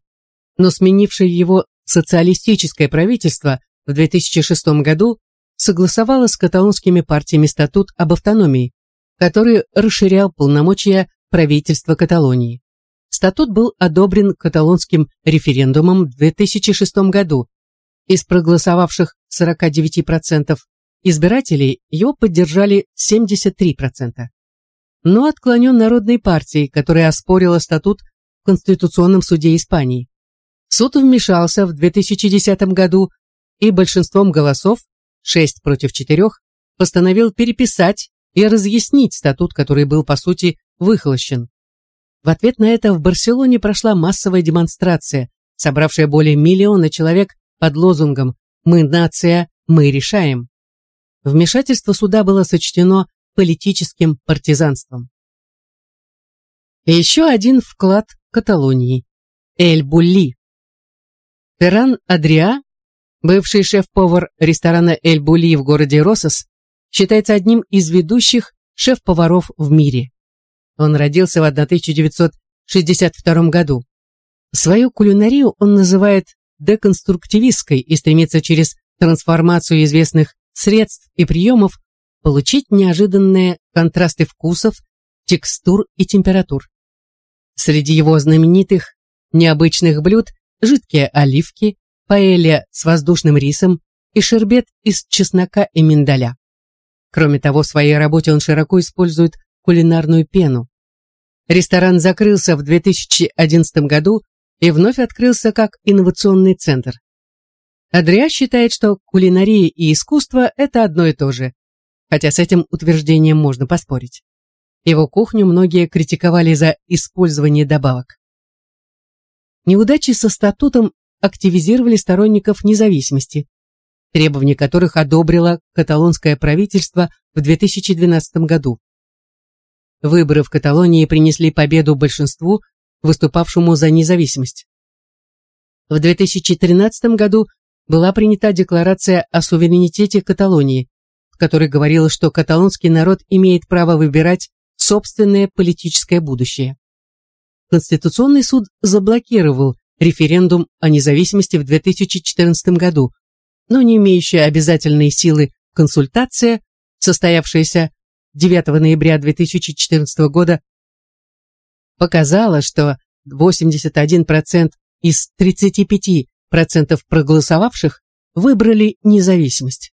но сменившее его социалистическое правительство в 2006 году согласовало с каталонскими партиями статут об автономии, который расширял полномочия правительства Каталонии. Статут был одобрен каталонским референдумом в 2006 году. Из проголосовавших 49% избирателей его поддержали 73%. Но отклонен Народной партией, которая оспорила статут в Конституционном суде Испании. Суд вмешался в 2010 году и большинством голосов, 6 против 4, постановил переписать и разъяснить статут, который был, по сути, выхолощен. В ответ на это в Барселоне прошла массовая демонстрация, собравшая более миллиона человек под лозунгом «Мы нация, мы решаем». Вмешательство суда было сочтено политическим партизанством. Еще один вклад Каталонии. Эль Ферран Адриа, бывший шеф-повар ресторана Эль Булли в городе Росос, считается одним из ведущих шеф-поваров в мире. Он родился в 1962 году. Свою кулинарию он называет деконструктивистской и стремится через трансформацию известных средств и приемов получить неожиданные контрасты вкусов, текстур и температур. Среди его знаменитых необычных блюд жидкие оливки, паэлья с воздушным рисом и шербет из чеснока и миндаля. Кроме того, в своей работе он широко использует кулинарную пену. Ресторан закрылся в 2011 году и вновь открылся как инновационный центр. Адриа считает, что кулинария и искусство – это одно и то же, хотя с этим утверждением можно поспорить. Его кухню многие критиковали за использование добавок. Неудачи со статутом активизировали сторонников независимости, требования которых одобрило каталонское правительство в 2012 году. Выборы в Каталонии принесли победу большинству, выступавшему за независимость. В 2013 году была принята декларация о суверенитете Каталонии, в которой говорилось, что каталонский народ имеет право выбирать собственное политическое будущее. Конституционный суд заблокировал референдум о независимости в 2014 году, но не имеющая обязательной силы консультация, состоявшаяся 9 ноября 2014 года, показала, что 81% из 35% проголосовавших выбрали независимость.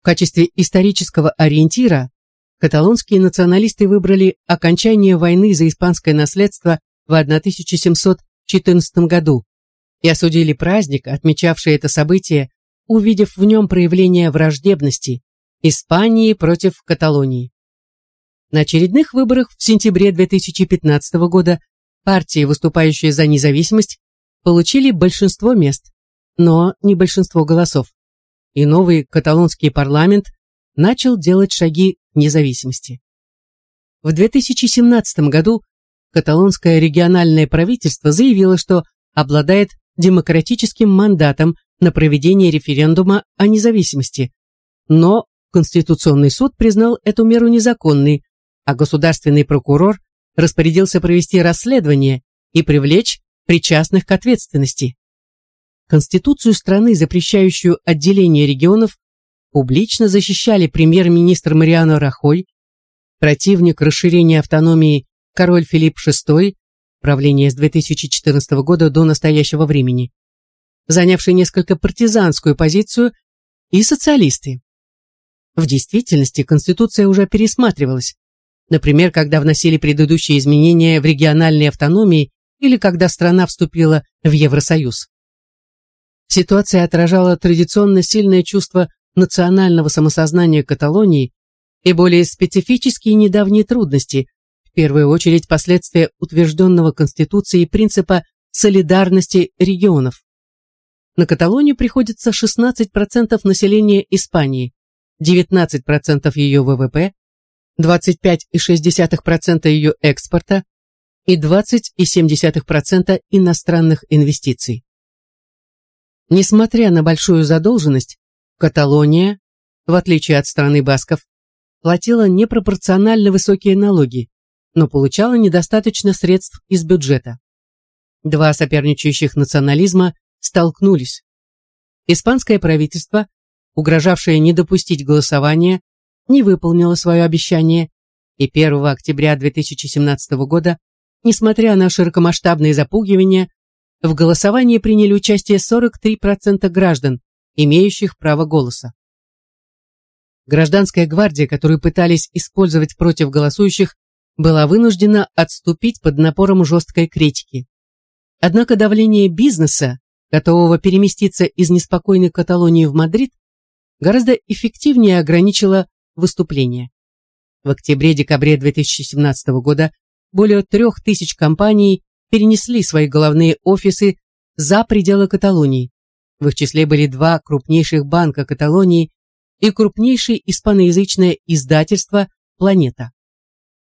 В качестве исторического ориентира каталонские националисты выбрали окончание войны за испанское наследство в 1714 году и осудили праздник, отмечавший это событие, увидев в нем проявление враждебности Испании против Каталонии. На очередных выборах в сентябре 2015 года партии, выступающие за независимость, получили большинство мест, но не большинство голосов, и новый каталонский парламент начал делать шаги независимости. В 2017 году каталонское региональное правительство заявило, что обладает демократическим мандатом на проведение референдума о независимости. Но Конституционный суд признал эту меру незаконной, а государственный прокурор распорядился провести расследование и привлечь причастных к ответственности. Конституцию страны, запрещающую отделение регионов, публично защищали премьер-министр Мариано Рахой, противник расширения автономии король Филипп VI, правление с 2014 года до настоящего времени, занявший несколько партизанскую позицию, и социалисты. В действительности Конституция уже пересматривалась, например, когда вносили предыдущие изменения в региональные автономии или когда страна вступила в Евросоюз. Ситуация отражала традиционно сильное чувство национального самосознания Каталонии и более специфические недавние трудности, в первую очередь последствия утвержденного Конституцией принципа солидарности регионов. На Каталонию приходится 16% населения Испании, 19% ее ВВП, 25,6% ее экспорта и 20,7% иностранных инвестиций. Несмотря на большую задолженность, Каталония, в отличие от страны басков, платила непропорционально высокие налоги, но получала недостаточно средств из бюджета. Два соперничающих национализма столкнулись. Испанское правительство, угрожавшее не допустить голосования, не выполнило свое обещание, и 1 октября 2017 года, несмотря на широкомасштабные запугивания, в голосовании приняли участие 43% граждан, имеющих право голоса. Гражданская гвардия, которую пытались использовать против голосующих, была вынуждена отступить под напором жесткой критики. Однако давление бизнеса, готового переместиться из неспокойной Каталонии в Мадрид, гораздо эффективнее ограничило выступление. В октябре-декабре 2017 года более трех тысяч компаний перенесли свои головные офисы за пределы Каталонии. В их числе были два крупнейших банка Каталонии и крупнейшее испаноязычное издательство «Планета».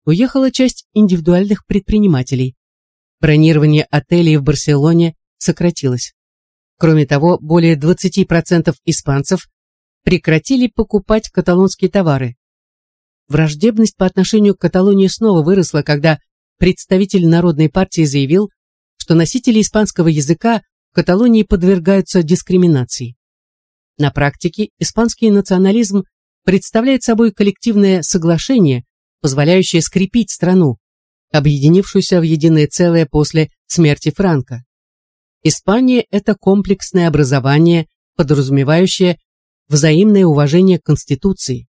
Уехала часть индивидуальных предпринимателей. Бронирование отелей в Барселоне сократилось. Кроме того, более 20% испанцев прекратили покупать каталонские товары. Враждебность по отношению к Каталонии снова выросла, когда представитель Народной партии заявил, что носители испанского языка Каталонии подвергаются дискриминации. На практике испанский национализм представляет собой коллективное соглашение, позволяющее скрепить страну, объединившуюся в единое целое после смерти Франка. Испания – это комплексное образование, подразумевающее взаимное уважение Конституции.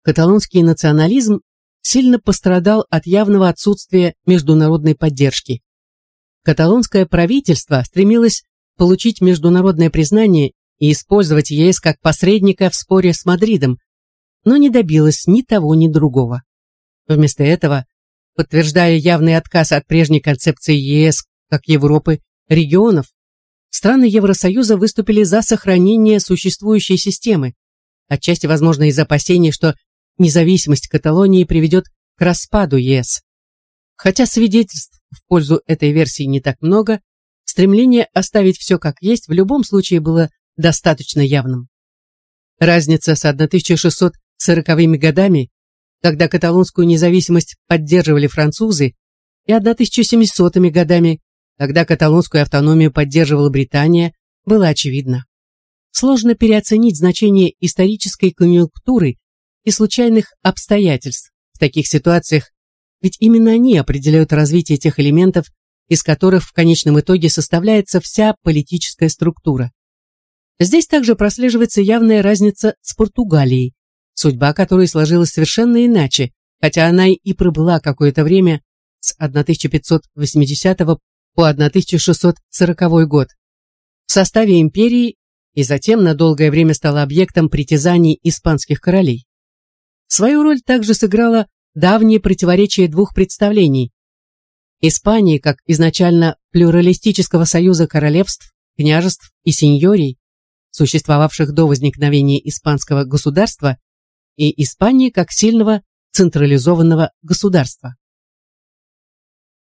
Каталонский национализм сильно пострадал от явного отсутствия международной поддержки. Каталонское правительство стремилось получить международное признание и использовать ЕС как посредника в споре с Мадридом, но не добилось ни того, ни другого. Вместо этого, подтверждая явный отказ от прежней концепции ЕС как Европы, регионов, страны Евросоюза выступили за сохранение существующей системы, отчасти, возможно, из опасений, что независимость Каталонии приведет к распаду ЕС. Хотя свидетельств в пользу этой версии не так много, стремление оставить все как есть в любом случае было достаточно явным. Разница с 1640-ми годами, когда каталонскую независимость поддерживали французы, и 1700-ми годами, когда каталонскую автономию поддерживала Британия, была очевидна. Сложно переоценить значение исторической конъюнктуры и случайных обстоятельств в таких ситуациях, ведь именно они определяют развитие тех элементов, из которых в конечном итоге составляется вся политическая структура. Здесь также прослеживается явная разница с Португалией, судьба которой сложилась совершенно иначе, хотя она и пробыла какое-то время с 1580 по 1640 год в составе империи и затем на долгое время стала объектом притязаний испанских королей. Свою роль также сыграло давнее противоречие двух представлений. Испании, как изначально плюралистического союза королевств, княжеств и сеньорий, существовавших до возникновения испанского государства, и Испании как сильного централизованного государства.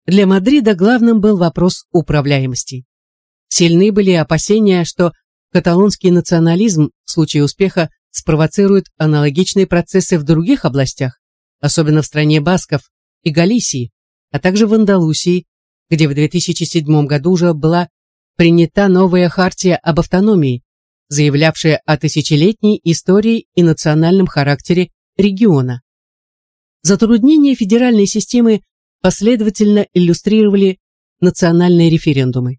Для Мадрида главным был вопрос управляемости. Сильны были опасения, что каталонский национализм в случае успеха спровоцирует аналогичные процессы в других областях, особенно в стране Басков и Галисии, а также в Андалусии, где в 2007 году уже была принята новая хартия об автономии, заявлявшая о тысячелетней истории и национальном характере региона. Затруднения федеральной системы последовательно иллюстрировали национальные референдумы.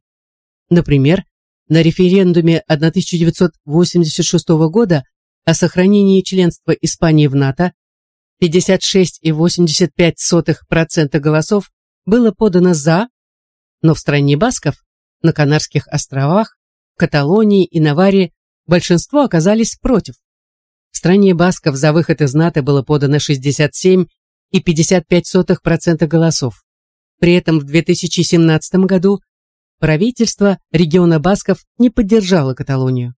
Например, на референдуме 1986 года о сохранении членства Испании в НАТО 56,85% голосов было подано «за», но в стране басков, на Канарских островах, Каталонии и Наваре большинство оказались против. В стране басков за выход из НАТО было подано 67,55% голосов. При этом в 2017 году правительство региона басков не поддержало Каталонию.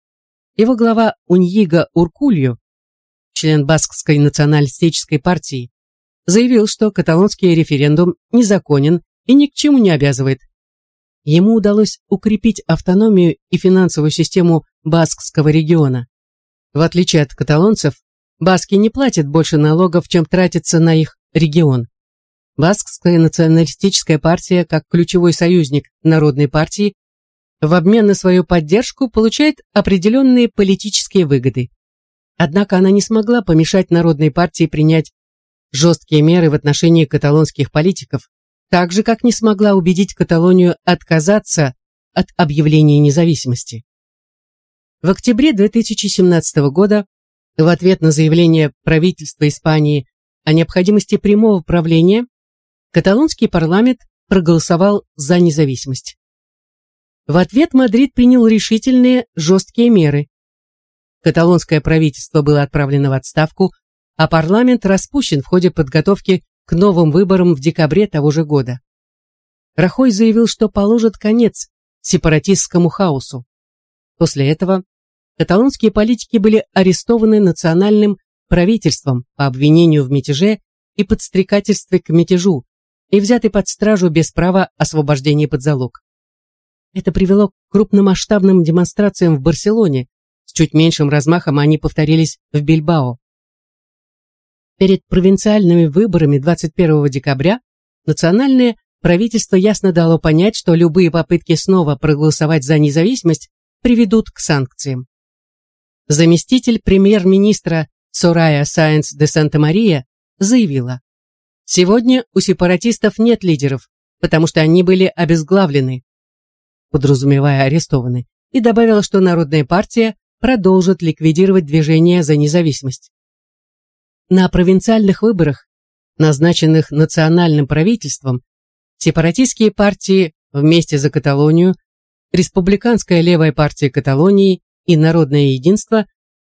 Его глава Уньига Уркулью, член Баскской националистической партии, заявил, что каталонский референдум незаконен и ни к чему не обязывает. Ему удалось укрепить автономию и финансовую систему Баскского региона. В отличие от каталонцев, баски не платят больше налогов, чем тратится на их регион. Баскская националистическая партия, как ключевой союзник Народной партии, в обмен на свою поддержку получает определенные политические выгоды. Однако она не смогла помешать Народной партии принять жесткие меры в отношении каталонских политиков, так же, как не смогла убедить Каталонию отказаться от объявления независимости. В октябре 2017 года, в ответ на заявление правительства Испании о необходимости прямого правления, каталонский парламент проголосовал за независимость. В ответ Мадрид принял решительные, жесткие меры. Каталонское правительство было отправлено в отставку, а парламент распущен в ходе подготовки к новым выборам в декабре того же года. Рахой заявил, что положит конец сепаратистскому хаосу. После этого каталонские политики были арестованы национальным правительством по обвинению в мятеже и подстрекательстве к мятежу и взяты под стражу без права освобождения под залог. Это привело к крупномасштабным демонстрациям в Барселоне, чуть меньшим размахом они повторились в Бильбао. Перед провинциальными выборами 21 декабря национальное правительство ясно дало понять, что любые попытки снова проголосовать за независимость приведут к санкциям. Заместитель премьер-министра Сорая Сайенс де Санта-Мария заявила, «Сегодня у сепаратистов нет лидеров, потому что они были обезглавлены», подразумевая арестованы, и добавила, что Народная партия продолжит ликвидировать движение за независимость. На провинциальных выборах, назначенных национальным правительством, сепаратистские партии «Вместе за Каталонию», Республиканская левая партия Каталонии и Народное единство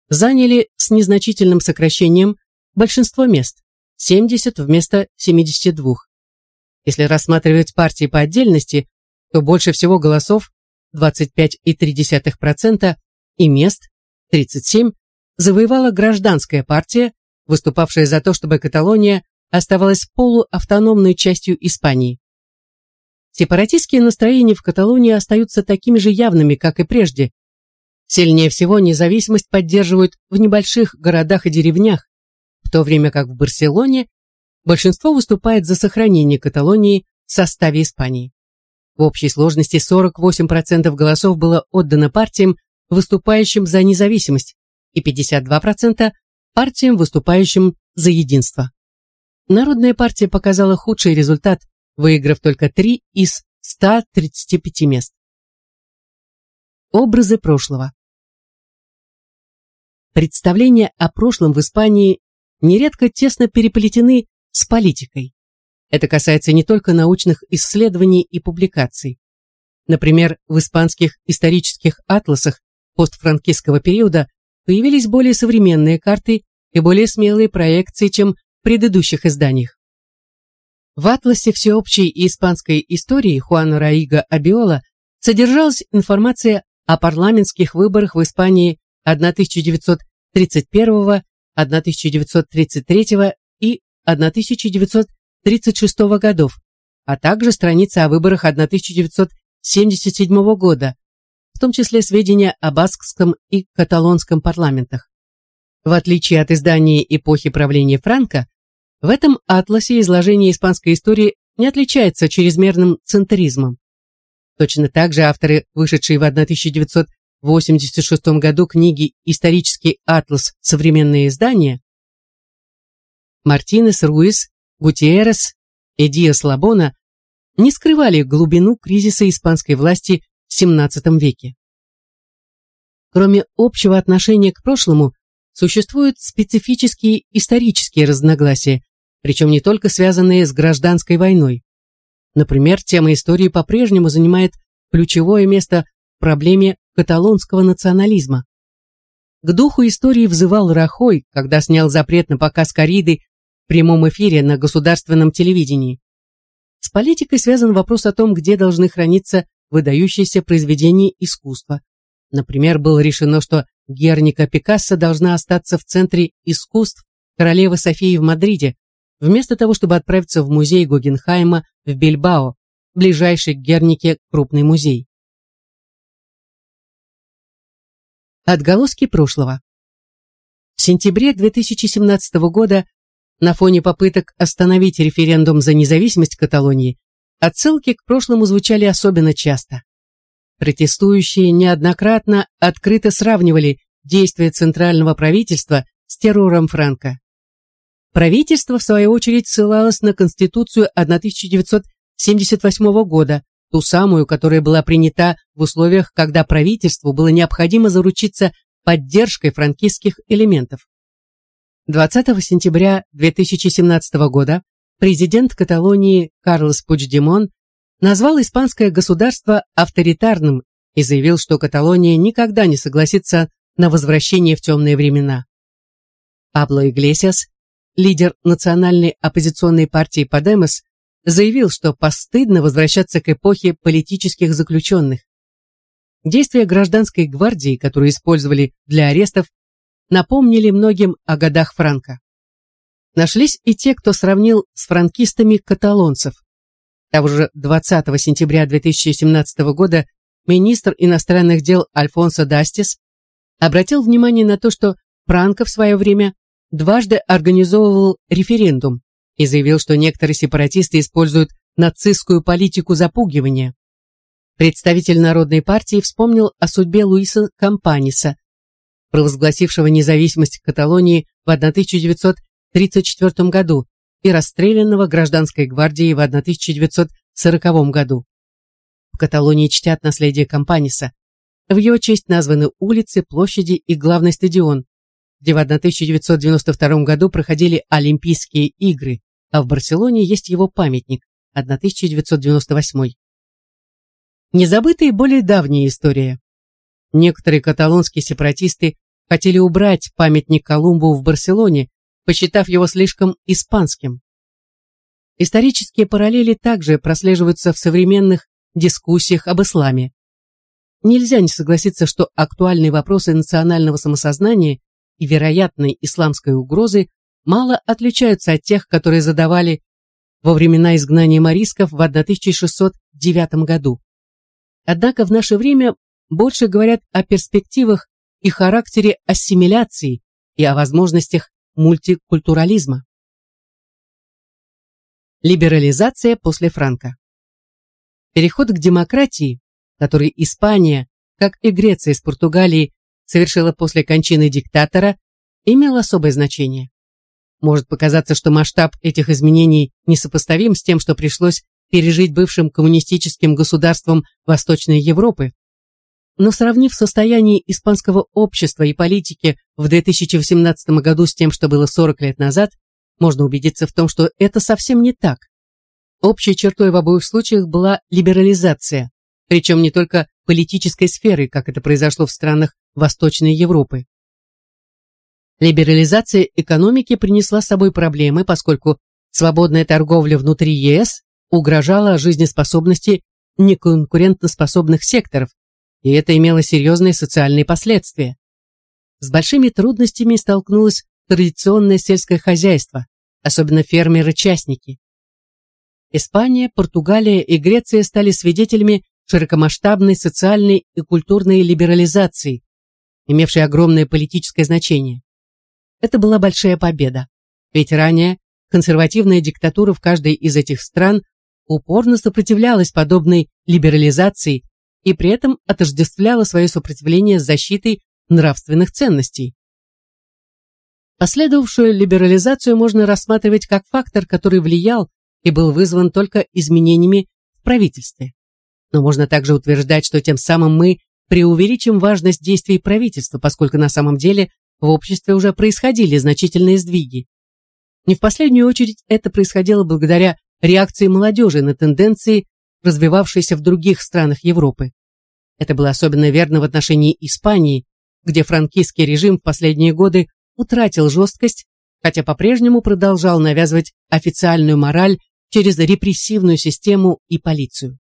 заняли с незначительным сокращением большинство мест – 70 вместо 72. Если рассматривать партии по отдельности, то больше всего голосов – 25,3% и мест – 37 – завоевала гражданская партия выступавшая за то, чтобы Каталония оставалась полуавтономной частью Испании. Сепаратистские настроения в Каталонии остаются такими же явными, как и прежде. Сильнее всего независимость поддерживают в небольших городах и деревнях, в то время как в Барселоне большинство выступает за сохранение Каталонии в составе Испании. В общей сложности 48% голосов было отдано партиям, выступающим за независимость, и 52% партиям, выступающим за единство. Народная партия показала худший результат, выиграв только 3 из 135 мест. Образы прошлого Представления о прошлом в Испании нередко тесно переплетены с политикой. Это касается не только научных исследований и публикаций. Например, в испанских исторических атласах постфранкистского периода появились более современные карты и более смелые проекции, чем в предыдущих изданиях. В атласе всеобщей испанской истории Хуана Раига Абиола содержалась информация о парламентских выборах в Испании 1931, 1933 и 1936 годов, а также страница о выборах 1977 года, в том числе сведения о баскском и каталонском парламентах. В отличие от издания эпохи правления Франка, в этом атласе изложение испанской истории не отличается чрезмерным центризмом. Точно так же авторы, вышедшие в 1986 году книги «Исторический атлас. Современные издания» Мартинес, Руис, Гутиерес и Диас Лабона не скрывали глубину кризиса испанской власти XVII веке. Кроме общего отношения к прошлому, существуют специфические исторические разногласия, причем не только связанные с гражданской войной. Например, тема истории по-прежнему занимает ключевое место в проблеме каталонского национализма. К духу истории взывал Рахой, когда снял запрет на показ кориды в прямом эфире на государственном телевидении. С политикой связан вопрос о том, где должны храниться выдающиеся произведения искусства. Например, было решено, что Герника Пикассо должна остаться в Центре искусств королевы Софии в Мадриде, вместо того, чтобы отправиться в музей Гогенхайма в Бильбао, ближайший к Гернике крупный музей. Отголоски прошлого. В сентябре 2017 года на фоне попыток остановить референдум за независимость Каталонии отсылки к прошлому звучали особенно часто. Протестующие неоднократно открыто сравнивали действия центрального правительства с террором Франка. Правительство, в свою очередь, ссылалось на Конституцию 1978 года, ту самую, которая была принята в условиях, когда правительству было необходимо заручиться поддержкой франкистских элементов. 20 сентября 2017 года президент Каталонии Карлос Пучдемон назвал испанское государство авторитарным и заявил, что Каталония никогда не согласится на возвращение в темные времена. Пабло Иглесиас, лидер национальной оппозиционной партии Подемос, заявил, что постыдно возвращаться к эпохе политических заключенных. Действия гражданской гвардии, которую использовали для арестов, напомнили многим о годах Франка. Нашлись и те, кто сравнил с франкистами каталонцев. Того же 20 сентября 2017 года министр иностранных дел Альфонсо Дастис обратил внимание на то, что Франко в свое время дважды организовывал референдум и заявил, что некоторые сепаратисты используют нацистскую политику запугивания. Представитель Народной партии вспомнил о судьбе Луиса Кампаниса, провозгласившего независимость Каталонии в 1934 году и расстрелянного гражданской гвардией в 1940 году. В Каталонии чтят наследие Кампаниса. В его честь названы улицы, площади и главный стадион, где в 1992 году проходили Олимпийские игры, а в Барселоне есть его памятник, 1998. Незабытая и более давняя история. Некоторые каталонские сепаратисты хотели убрать памятник Колумбу в Барселоне, посчитав его слишком испанским. Исторические параллели также прослеживаются в современных дискуссиях об исламе. Нельзя не согласиться, что актуальные вопросы национального самосознания и вероятной исламской угрозы мало отличаются от тех, которые задавали во времена изгнания морисков в 1609 году. Однако в наше время больше говорят о перспективах и характере ассимиляции и о возможностях мультикультурализма. Либерализация после Франка. Переход к демократии, который Испания, как и Греция с Португалией, совершила после кончины диктатора, имел особое значение. Может показаться, что масштаб этих изменений несопоставим с тем, что пришлось пережить бывшим коммунистическим государствам Восточной Европы. Но сравнив состояние испанского общества и политики в 2018 году с тем, что было 40 лет назад, можно убедиться в том, что это совсем не так. Общей чертой в обоих случаях была либерализация, причем не только политической сферы, как это произошло в странах Восточной Европы. Либерализация экономики принесла с собой проблемы, поскольку свободная торговля внутри ЕС угрожала жизнеспособности неконкурентоспособных секторов, и это имело серьезные социальные последствия. С большими трудностями столкнулось традиционное сельское хозяйство, особенно фермеры-частники. Испания, Португалия и Греция стали свидетелями широкомасштабной социальной и культурной либерализации, имевшей огромное политическое значение. Это была большая победа, ведь ранее консервативная диктатура в каждой из этих стран упорно сопротивлялась подобной либерализации и при этом отождествляла свое сопротивление с защитой нравственных ценностей. Последовавшую либерализацию можно рассматривать как фактор, который влиял и был вызван только изменениями в правительстве. Но можно также утверждать, что тем самым мы преувеличим важность действий правительства, поскольку на самом деле в обществе уже происходили значительные сдвиги. Не в последнюю очередь это происходило благодаря реакции молодежи на тенденции, развивавшиеся в других странах Европы. Это было особенно верно в отношении Испании, где франкистский режим в последние годы утратил жесткость, хотя по-прежнему продолжал навязывать официальную мораль через репрессивную систему и полицию.